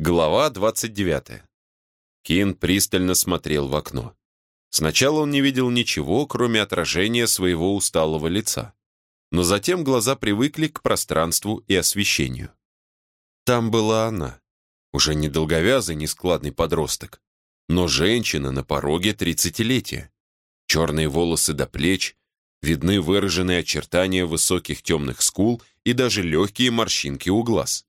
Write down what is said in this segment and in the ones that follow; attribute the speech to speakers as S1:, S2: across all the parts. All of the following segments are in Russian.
S1: Глава 29. Кин пристально смотрел в окно. Сначала он не видел ничего, кроме отражения своего усталого лица. Но затем глаза привыкли к пространству и освещению. Там была она. Уже не долговязый, нескладный подросток, но женщина на пороге тридцатилетия. Черные волосы до плеч, видны выраженные очертания высоких темных скул и даже легкие морщинки у глаз.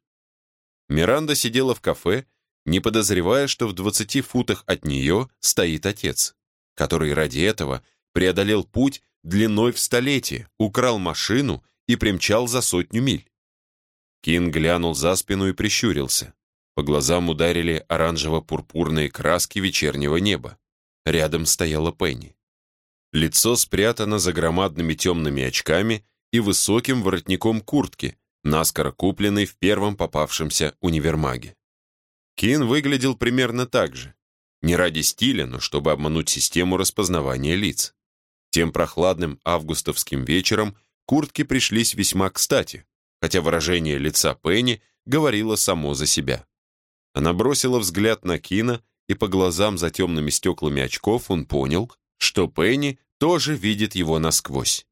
S1: Миранда сидела в кафе, не подозревая, что в 20 футах от нее стоит отец, который ради этого преодолел путь длиной в столетие, украл машину и примчал за сотню миль. Кин глянул за спину и прищурился. По глазам ударили оранжево-пурпурные краски вечернего неба. Рядом стояла Пенни. Лицо спрятано за громадными темными очками и высоким воротником куртки, наскоро купленный в первом попавшемся универмаге. Кин выглядел примерно так же. Не ради стиля, но чтобы обмануть систему распознавания лиц. Тем прохладным августовским вечером куртки пришлись весьма кстати, хотя выражение лица Пенни говорило само за себя. Она бросила взгляд на Кина, и по глазам за темными стеклами очков он понял, что Пенни тоже видит его насквозь.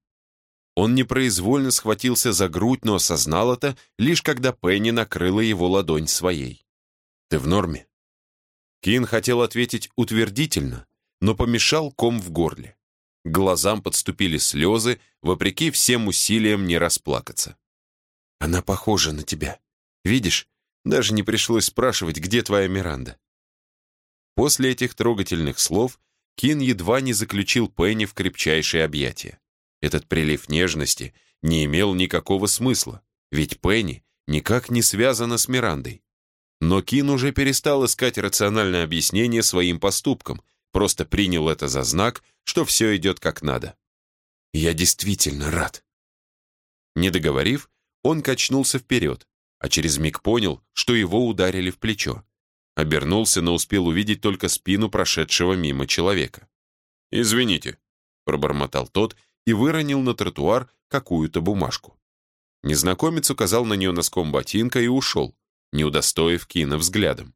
S1: Он непроизвольно схватился за грудь, но осознал это, лишь когда Пенни накрыла его ладонь своей. «Ты в норме?» Кин хотел ответить утвердительно, но помешал ком в горле. К глазам подступили слезы, вопреки всем усилиям не расплакаться. «Она похожа на тебя. Видишь, даже не пришлось спрашивать, где твоя Миранда». После этих трогательных слов Кин едва не заключил Пенни в крепчайшее объятие. Этот прилив нежности не имел никакого смысла, ведь Пенни никак не связана с Мирандой. Но Кин уже перестал искать рациональное объяснение своим поступкам, просто принял это за знак, что все идет как надо. «Я действительно рад». Не договорив, он качнулся вперед, а через миг понял, что его ударили в плечо. Обернулся, но успел увидеть только спину прошедшего мимо человека. «Извините», — пробормотал тот и выронил на тротуар какую-то бумажку. Незнакомец указал на нее носком ботинка и ушел, не удостоив Кина взглядом.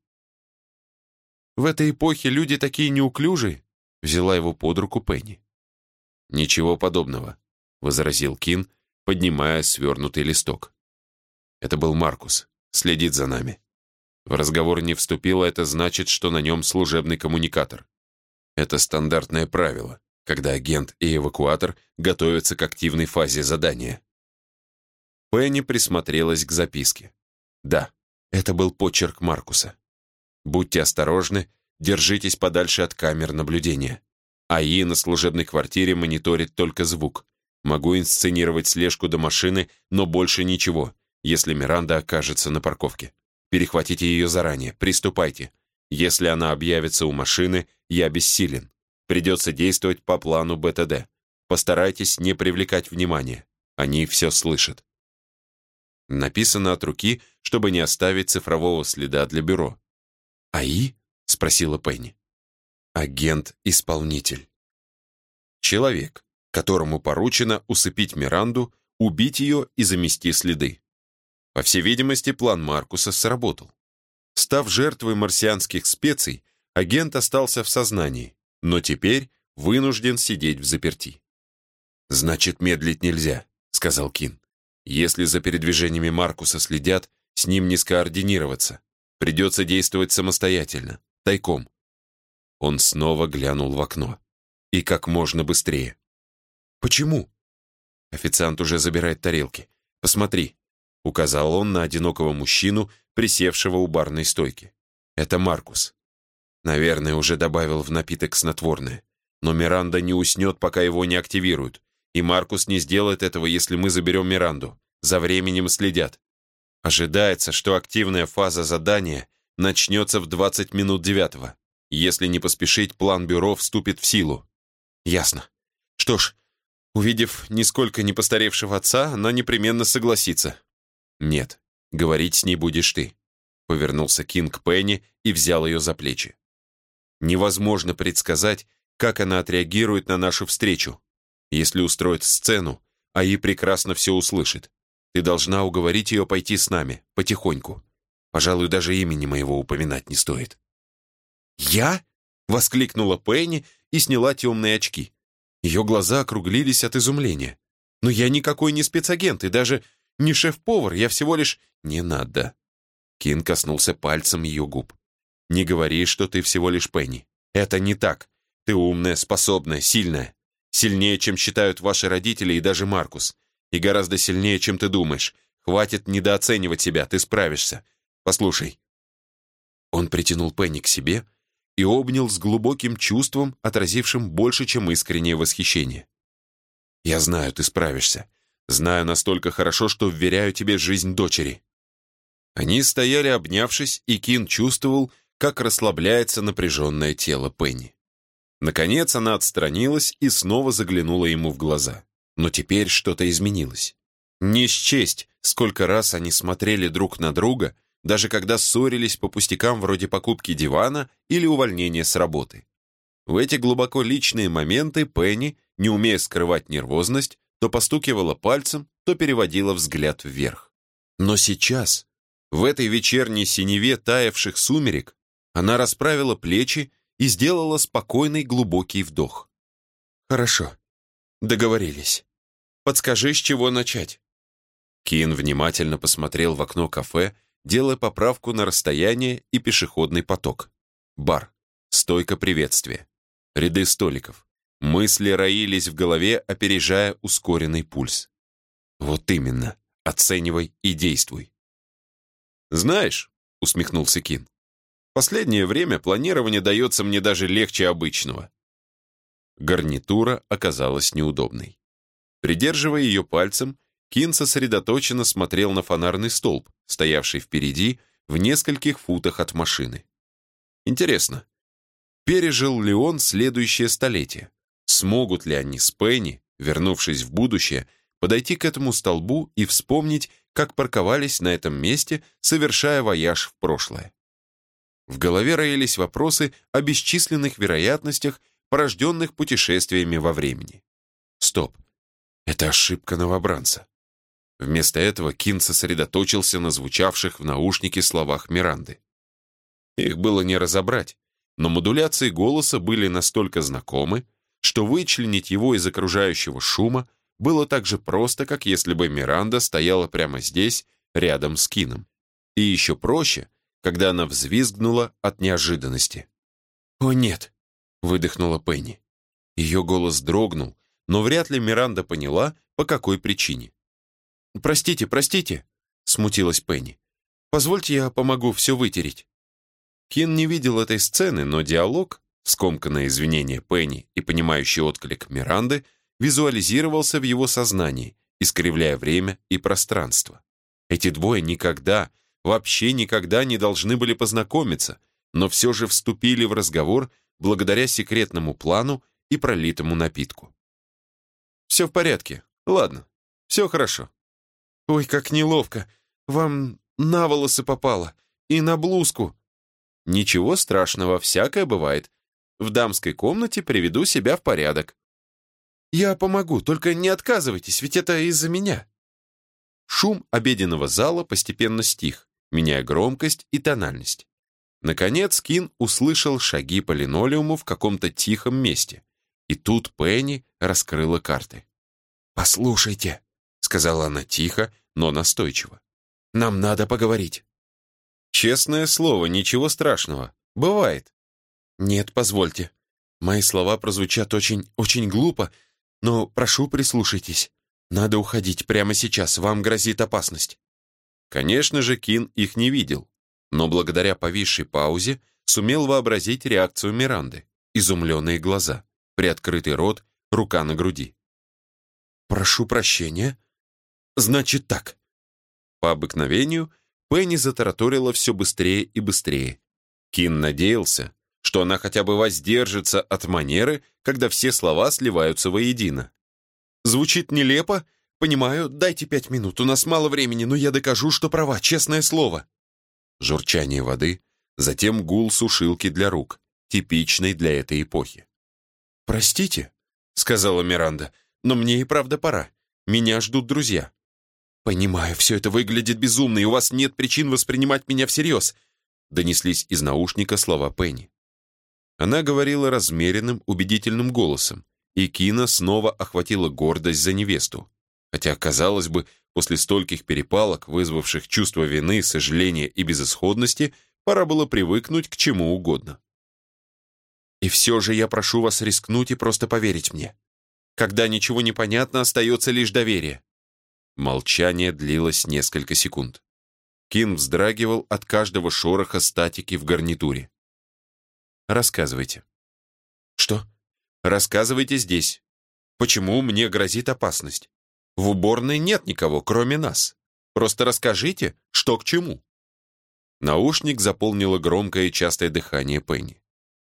S1: «В этой эпохе люди такие неуклюжие», — взяла его под руку Пенни. «Ничего подобного», — возразил Кин, поднимая свернутый листок. Это был Маркус, следит за нами. В разговор не вступила, это значит, что на нем служебный коммуникатор. Это стандартное правило когда агент и эвакуатор готовятся к активной фазе задания. Пенни присмотрелась к записке. Да, это был почерк Маркуса. Будьте осторожны, держитесь подальше от камер наблюдения. АИ на служебной квартире мониторит только звук. Могу инсценировать слежку до машины, но больше ничего, если Миранда окажется на парковке. Перехватите ее заранее, приступайте. Если она объявится у машины, я бессилен. Придется действовать по плану БТД. Постарайтесь не привлекать внимания. Они все слышат. Написано от руки, чтобы не оставить цифрового следа для бюро. «АИ?» — спросила Пенни. «Агент-исполнитель». Человек, которому поручено усыпить Миранду, убить ее и замести следы. По всей видимости, план Маркуса сработал. Став жертвой марсианских специй, агент остался в сознании, но теперь вынужден сидеть в заперти. «Значит, медлить нельзя», — сказал Кин. «Если за передвижениями Маркуса следят, с ним не скоординироваться. Придется действовать самостоятельно, тайком». Он снова глянул в окно. И как можно быстрее. «Почему?» Официант уже забирает тарелки. «Посмотри», — указал он на одинокого мужчину, присевшего у барной стойки. «Это Маркус. Наверное, уже добавил в напиток снотворное. Но Миранда не уснет, пока его не активируют. И Маркус не сделает этого, если мы заберем Миранду. За временем следят. Ожидается, что активная фаза задания начнется в 20 минут девятого. Если не поспешить, план бюро вступит в силу. Ясно. Что ж, увидев нисколько не постаревшего отца, она непременно согласится. Нет, говорить с ней будешь ты. Повернулся Кинг Пенни и взял ее за плечи. Невозможно предсказать, как она отреагирует на нашу встречу. Если устроит сцену, АИ прекрасно все услышит. Ты должна уговорить ее пойти с нами, потихоньку. Пожалуй, даже имени моего упоминать не стоит».
S2: «Я?» — воскликнула Пенни и сняла темные очки. Ее глаза округлились от изумления. «Но я никакой не спецагент и даже не шеф-повар, я всего лишь...» «Не надо». Кин коснулся пальцем ее губ. «Не говори, что ты всего лишь Пенни. Это не так. Ты умная, способная, сильная. Сильнее, чем считают ваши родители и даже Маркус. И гораздо сильнее, чем ты думаешь. Хватит недооценивать себя, ты справишься. Послушай». Он притянул Пенни к себе и обнял с глубоким чувством, отразившим больше, чем искреннее восхищение. «Я знаю, ты справишься. Знаю настолько хорошо, что вверяю тебе жизнь дочери». Они стояли, обнявшись, и Кин чувствовал, как расслабляется напряженное тело Пенни. Наконец она отстранилась и снова заглянула ему в глаза. Но теперь что-то изменилось. Не счесть, сколько раз они смотрели друг на друга, даже когда ссорились по пустякам вроде покупки дивана или увольнения с работы. В эти глубоко личные моменты Пенни, не умея скрывать нервозность, то постукивала пальцем, то переводила взгляд вверх. Но сейчас, в этой вечерней синеве таявших сумерек, она расправила плечи и сделала спокойный глубокий вдох. «Хорошо, договорились. Подскажи, с чего начать?» Кин внимательно посмотрел в окно кафе, делая поправку на расстояние и пешеходный поток. Бар, стойка приветствия, ряды столиков. Мысли роились в голове, опережая ускоренный пульс. Вот именно, оценивай и действуй. «Знаешь», — усмехнулся Кин, «последнее время планирование дается мне даже легче обычного». Гарнитура оказалась неудобной. Придерживая ее пальцем, Кин сосредоточенно смотрел на фонарный столб, стоявший впереди, в нескольких футах от машины. Интересно, пережил ли он следующее столетие? Смогут ли они с Пенни, вернувшись в будущее, подойти к этому столбу и вспомнить, как парковались на этом месте, совершая вояж в прошлое? В голове роились вопросы о бесчисленных вероятностях, порожденных путешествиями во времени. Стоп. Это ошибка новобранца. Вместо этого Кин сосредоточился на звучавших в наушнике словах Миранды. Их было не разобрать, но модуляции голоса были настолько знакомы, что вычленить его из окружающего шума было так же просто, как если бы Миранда стояла прямо здесь, рядом с Кином. И еще проще, когда она взвизгнула от неожиданности. «О, нет!» — выдохнула Пенни. Ее голос дрогнул, но вряд ли Миранда поняла, по какой причине. «Простите, простите», — смутилась Пенни. «Позвольте, я помогу все вытереть». Кин не видел этой сцены, но диалог, скомканное извинение Пенни и понимающий отклик Миранды, визуализировался в его сознании, искривляя время и пространство. Эти двое никогда, вообще никогда не должны были познакомиться, но все же вступили в разговор благодаря секретному плану и пролитому напитку. «Все в порядке. Ладно, все хорошо», «Ой, как неловко! Вам на волосы попало! И на блузку!» «Ничего страшного, всякое бывает. В дамской комнате приведу себя в порядок». «Я помогу, только не отказывайтесь, ведь это из-за меня». Шум обеденного зала постепенно стих, меняя громкость и тональность. Наконец Кин услышал шаги по линолеуму в каком-то тихом месте. И тут Пенни раскрыла карты. «Послушайте», — сказала она тихо, но настойчиво. «Нам надо поговорить». «Честное слово, ничего страшного. Бывает». «Нет, позвольте. Мои слова прозвучат очень, очень глупо, но прошу, прислушайтесь. Надо уходить прямо сейчас, вам грозит опасность». Конечно же, Кин их не видел, но благодаря повисшей паузе сумел вообразить реакцию Миранды. Изумленные глаза, приоткрытый рот, рука на груди. «Прошу прощения», Значит так. По обыкновению Пенни затараторила все быстрее и быстрее. Кин надеялся, что она хотя бы воздержится от манеры, когда все слова сливаются воедино. Звучит нелепо, понимаю, дайте пять минут, у нас мало времени, но я докажу, что права, честное слово. Журчание воды, затем гул сушилки для рук, типичный для этой эпохи. «Простите», — сказала Миранда, — «но мне и правда пора. Меня ждут друзья». «Понимаю, все это выглядит безумно, и у вас нет причин воспринимать меня всерьез», донеслись из наушника слова Пенни. Она говорила размеренным, убедительным голосом, и Кина снова охватила гордость за невесту. Хотя, казалось бы, после стольких перепалок, вызвавших чувство вины, сожаления и безысходности, пора было привыкнуть к чему угодно. «И все же я прошу вас рискнуть и просто поверить мне. Когда ничего не понятно, остается лишь доверие». Молчание длилось несколько секунд. Кин вздрагивал от каждого шороха статики в гарнитуре. «Рассказывайте». «Что?» «Рассказывайте здесь. Почему мне грозит опасность? В уборной нет никого, кроме нас. Просто расскажите, что к чему». Наушник заполнило громкое и частое дыхание Пенни.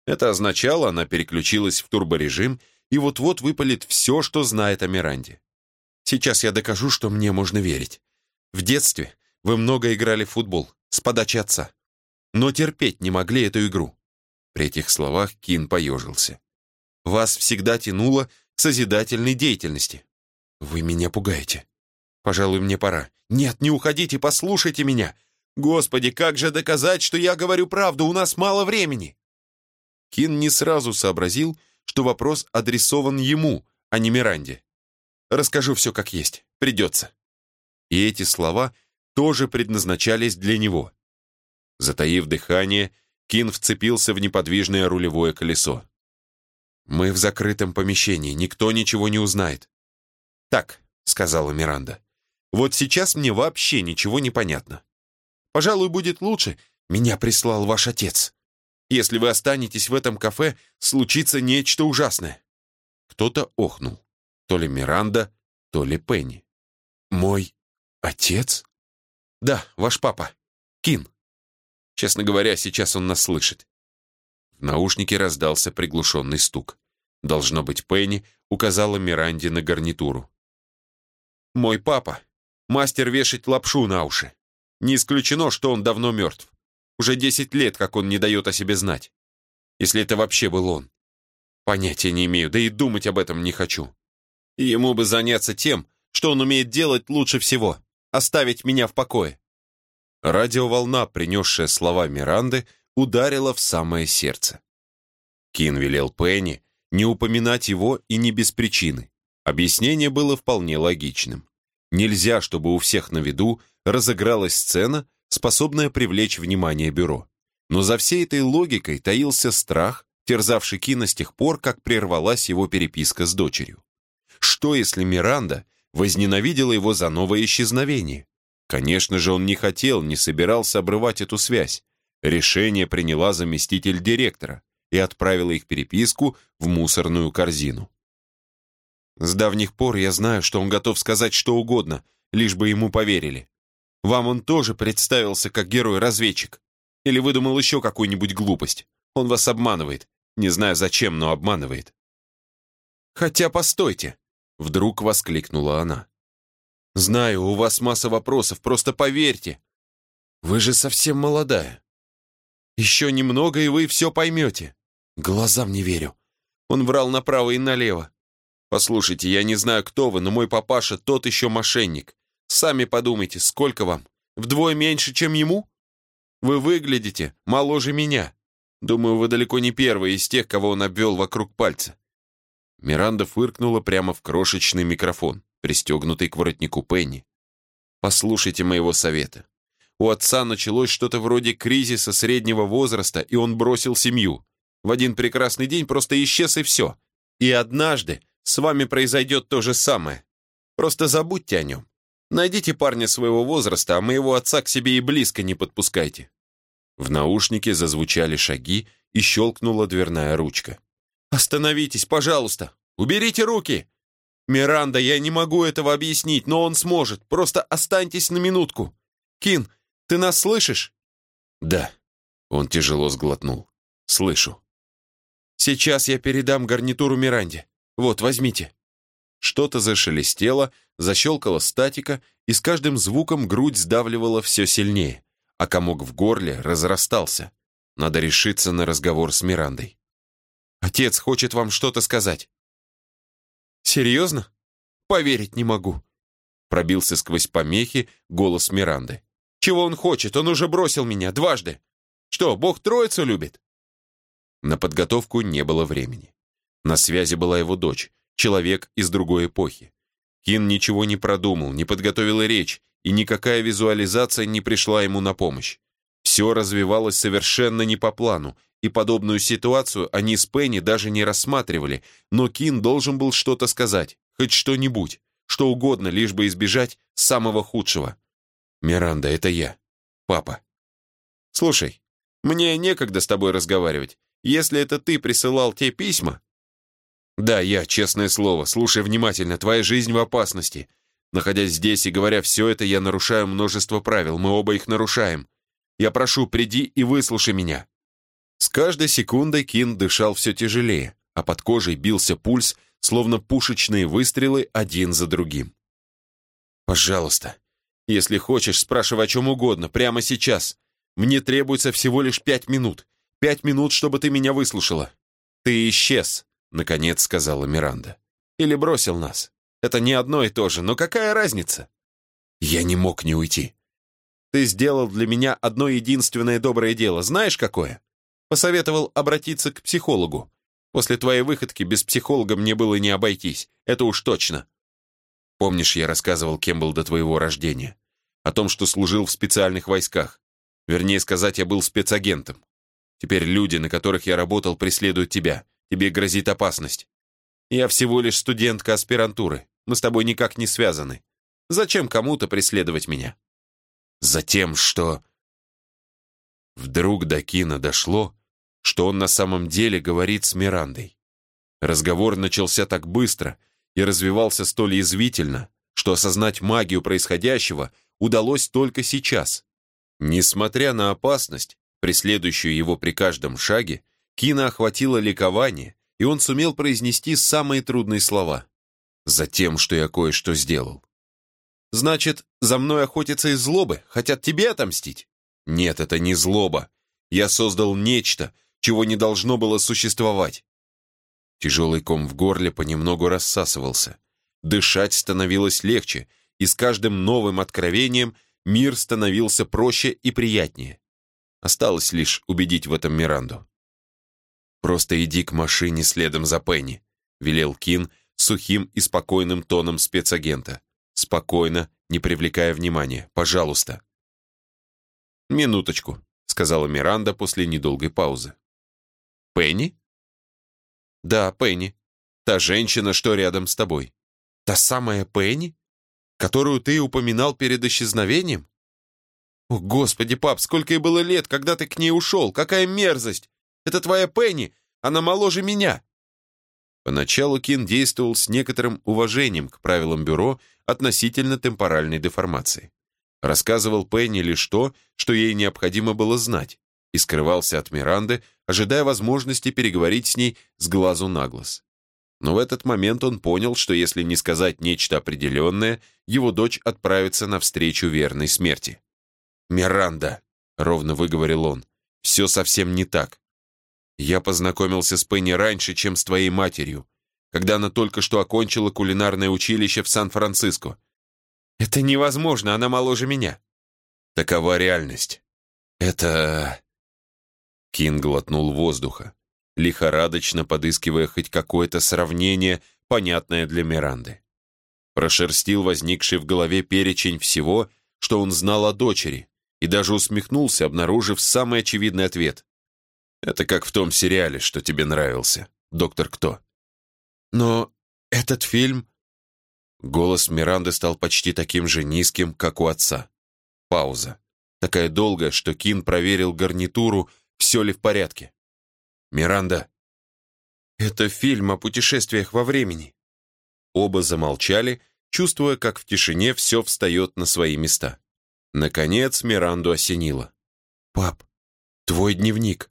S2: Это означало, она переключилась в турборежим и вот-вот выпалит все, что знает о Миранде. «Сейчас я докажу, что мне можно верить. В детстве вы много играли в футбол, с подачи отца. Но терпеть не могли эту игру». При этих словах Кин поежился. «Вас всегда тянуло к созидательной деятельности. Вы меня пугаете. Пожалуй, мне пора. Нет, не уходите, послушайте меня. Господи, как же доказать, что я говорю правду? У нас мало времени. Кин не сразу сообразил, что вопрос адресован ему, а не Миранде. Расскажу все как есть. Придется. И эти слова тоже предназначались для него. Затаив дыхание, Кин вцепился в неподвижное рулевое колесо. «Мы в закрытом помещении, никто ничего не узнает. «Так», — сказала Миранда, — «вот сейчас мне вообще ничего не понятно. Пожалуй, будет лучше, меня прислал ваш отец. Если вы останетесь в этом кафе, случится нечто ужасное». Кто-то охнул. То ли Миранда, то ли Пенни. «Мой отец?» «Да, ваш папа. Кин. Честно говоря, сейчас он нас слышит». В наушнике раздался приглушенный стук. Должно быть, Пенни указала Миранде на гарнитуру. Мой папа — мастер вешать лапшу на уши. Не исключено, что он давно мертв. Уже десять лет, как он не дает о себе знать. Если это вообще был он. Понятия не имею, да и думать об этом не хочу. И ему бы заняться тем, что он умеет делать лучше всего — оставить меня в покое. Радиоволна, принесшая слова Миранды, ударила в самое сердце. Кин велел Пенни не упоминать его и не без причины. Объяснение было вполне логичным. Нельзя, чтобы у всех на виду разыгралась сцена, способная привлечь внимание бюро. Но за всей этой логикой таился страх, терзавший Кина с тех пор, как прервалась его переписка с дочерью. Что, если Миранда возненавидела его за новое исчезновение? Конечно же, он не хотел, не собирался обрывать эту связь. Решение приняла заместитель директора и отправила их переписку в мусорную корзину. С давних пор я знаю, что он готов сказать что угодно, лишь бы ему поверили. Вам он тоже представился как герой-разведчик. Или выдумал еще какую-нибудь глупость. Он вас обманывает. Не знаю зачем, но обманывает. «Хотя постойте!» — вдруг воскликнула она. «Знаю, у вас масса вопросов, просто поверьте. Вы же совсем молодая. Еще немного, и вы все поймете. Глазам не верю. Он врал направо и налево. «Послушайте, я не знаю, кто вы, но мой папаша тот еще мошенник. Сами подумайте, сколько вам? Вдвое меньше, чем ему? Вы выглядите моложе меня. Думаю, вы далеко не первый из тех, кого он обвел вокруг пальца». Миранда фыркнула прямо в крошечный микрофон, пристегнутый к воротнику Пенни. «Послушайте моего совета. У отца началось что-то вроде кризиса среднего возраста, и он бросил семью. В один прекрасный день просто исчез и все. И однажды с вами произойдет то же самое. Просто забудьте о нем. Найдите парня своего возраста, а моего отца к себе и близко не подпускайте». В наушнике зазвучали шаги и щелкнула дверная ручка. «Остановитесь, пожалуйста! Уберите руки!» «Миранда, я не могу этого объяснить, но он сможет. Просто останьтесь на минутку. Кин, ты нас слышишь?» «Да». Он тяжело сглотнул. «Слышу». «Сейчас я передам гарнитуру Миранде. Вот, возьмите». Что-то зашелестело, защелкала статика, и с каждым звуком грудь сдавливала все сильнее, а комок в горле разрастался. Надо решиться на разговор с Мирандой. «Отец хочет вам что-то сказать». «Серьезно? Поверить не могу.
S1: Пробился сквозь помехи голос Миранды. «Чего он хочет? Он уже бросил меня дважды. Что, Бог Троицу любит?» На подготовку не было времени. На связи была его дочь, человек из другой эпохи. Кин ничего не продумал, не подготовил речь, и никакая визуализация не пришла ему на помощь. Все развивалось совершенно не по плану, и подобную ситуацию они с Пенни даже не рассматривали, но Кин должен был что-то сказать, хоть что-нибудь, что угодно, лишь бы избежать самого худшего. «Миранда, это я. Папа. Слушай, мне некогда с тобой разговаривать. Если это ты присылал те письма...» «Да, я, честное слово. Слушай внимательно, твоя жизнь в опасности. Находясь здесь и говоря все это, я нарушаю множество правил, мы оба их нарушаем. Я прошу, приди и выслушай меня». С каждой секундой Кин дышал все тяжелее, а под кожей бился пульс, словно пушечные выстрелы один за другим. «Пожалуйста, если хочешь, спрашивай о чем угодно, прямо сейчас. Мне требуется всего лишь пять минут. Пять минут, чтобы ты меня выслушала. Ты исчез», — наконец сказала Миранда. «Или бросил нас. Это не одно и то же, но какая разница?» «Я не мог не уйти». «Ты сделал для меня одно единственное доброе дело. Знаешь, какое?» Посоветовал обратиться к психологу. После твоей выходки без психолога мне было не обойтись. Это уж точно. Помнишь, я рассказывал, кем был до твоего рождения? О том, что служил в специальных войсках. Вернее сказать, я был спецагентом. Теперь люди, на которых я работал, преследуют тебя. Тебе грозит опасность. Я всего лишь студентка аспирантуры. Мы с тобой никак не связаны. Зачем кому-то преследовать меня? Затем, что... Вдруг до Кина дошло, что он на самом деле говорит с Мирандой. Разговор начался так быстро и развивался столь язвительно, что осознать магию происходящего удалось только сейчас. Несмотря на опасность, преследующую его при каждом шаге, Кина охватило ликование, и он сумел произнести самые трудные слова. «Затем, что я кое-что сделал». «Значит, за мной охотятся из злобы, хотят тебе отомстить?» «Нет, это не злоба. Я создал нечто, чего не должно было существовать. Тяжелый ком в горле понемногу рассасывался. Дышать становилось легче, и с каждым новым откровением мир становился проще и приятнее. Осталось лишь убедить в этом Миранду. «Просто иди к машине следом за Пенни», — велел Кин сухим и спокойным тоном спецагента. «Спокойно, не привлекая внимания. Пожалуйста». «Минуточку», — сказала Миранда после недолгой паузы. Пенни? Да, Пенни. Та женщина, что рядом с тобой. Та самая Пенни, которую ты упоминал перед исчезновением? О, господи, пап, сколько ей было лет, когда ты к ней ушел? Какая мерзость! Это твоя Пенни, она моложе меня. Поначалу Кин действовал с некоторым уважением к правилам бюро относительно темпоральной деформации. Рассказывал Пенни лишь то, что ей необходимо было знать, и скрывался от Миранды, ожидая возможности переговорить с ней с глазу на глаз. Но в этот момент он понял, что если не сказать нечто определенное, его дочь отправится навстречу верной смерти. «Миранда», — ровно выговорил он, — «все совсем не так. Я познакомился с Пенни раньше, чем с твоей матерью, когда она только что окончила кулинарное училище в Сан-Франциско. Это невозможно, она моложе меня. Такова реальность. Это... Кин глотнул воздуха, лихорадочно подыскивая хоть какое-то сравнение, понятное для Миранды. Прошерстил возникший в голове перечень всего, что он знал о дочери, и даже усмехнулся, обнаружив самый очевидный ответ. «Это как в том сериале, что тебе нравился, доктор Кто». «Но этот фильм...» Голос Миранды стал почти таким же низким, как у отца. Пауза. Такая долгая, что Кин проверил гарнитуру все ли в порядке. «Миранда!» «Это фильм о путешествиях во времени». Оба замолчали, чувствуя, как в тишине все встает на свои места. Наконец Миранду осенило. «Пап, твой дневник.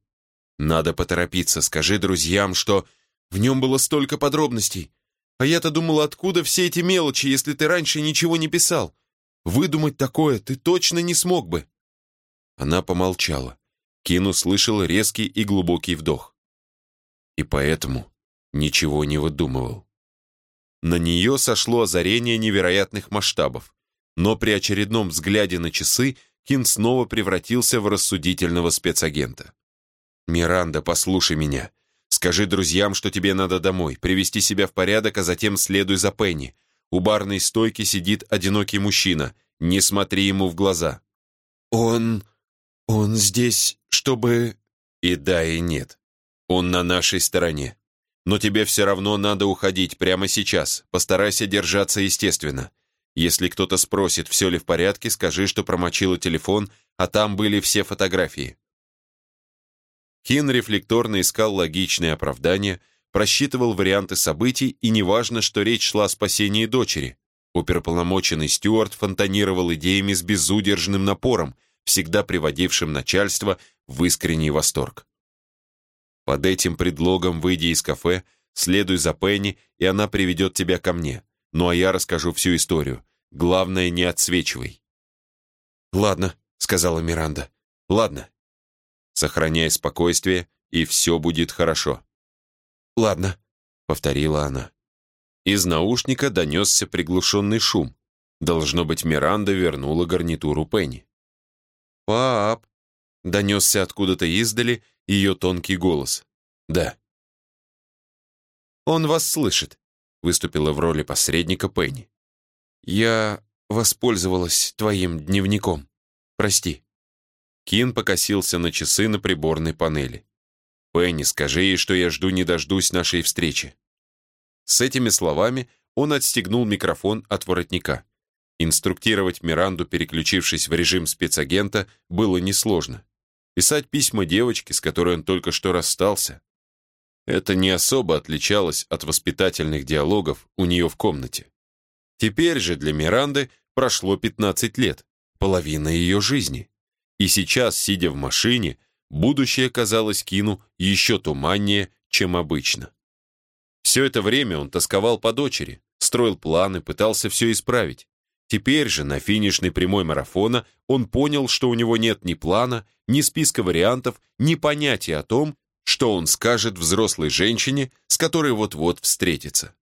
S1: Надо поторопиться, скажи друзьям, что в нем было столько подробностей. А я-то думала, откуда все эти мелочи, если ты раньше ничего не писал? Выдумать такое ты точно не смог бы». Она помолчала. Кин услышал резкий и глубокий вдох. И поэтому ничего не выдумывал. На нее сошло озарение невероятных масштабов. Но при очередном взгляде на часы Кин снова превратился в рассудительного спецагента. «Миранда, послушай меня. Скажи друзьям, что тебе надо домой, привести себя в порядок, а затем следуй за Пенни. У барной стойки сидит одинокий мужчина. Не смотри ему в глаза».
S2: «Он... он здесь, чтобы...»
S1: «И да, и нет. Он на нашей стороне. Но тебе все равно надо уходить прямо сейчас. Постарайся держаться естественно. Если кто-то спросит, все ли в порядке, скажи, что промочила телефон, а там были все фотографии. Кин рефлекторно искал логичные оправдания, просчитывал варианты событий, и неважно, что речь шла о спасении дочери. Оперполномоченный Стюарт фонтанировал идеями с безудержным напором, всегда приводившим начальство в искренний восторг. Под этим предлогом выйди из кафе, следуй за Пенни, и она приведет тебя ко мне. Ну а я расскажу всю историю. Главное, не отсвечивай».
S2: «Ладно», — сказала Миранда. «Ладно».
S1: «Сохраняй спокойствие, и все будет хорошо».
S2: «Ладно», — повторила она.
S1: Из наушника донесся приглушенный шум. Должно быть, Миранда вернула гарнитуру Пенни.
S2: «Пап!»
S1: — донесся откуда-то издали, ее тонкий голос. «Да».
S2: «Он вас слышит», — выступила в роли посредника Пенни. «Я воспользовалась твоим дневником. Прости».
S1: Кин покосился на часы на приборной панели. «Пенни, скажи ей, что я жду не дождусь нашей встречи». С этими словами он отстегнул микрофон от воротника. Инструктировать Миранду, переключившись в режим спецагента, было несложно писать письма девочке, с которой он только что расстался. Это не особо отличалось от воспитательных диалогов у нее в комнате. Теперь же для Миранды прошло 15 лет, половина ее жизни. И сейчас, сидя в машине, будущее казалось Кину еще туманнее, чем обычно. Все это время он тосковал по дочери, строил планы, пытался все исправить. Теперь же, на финишной прямой марафона, он понял, что у него нет ни плана, ни списка вариантов, ни понятия о том, что он скажет взрослой женщине, с которой вот-вот встретится.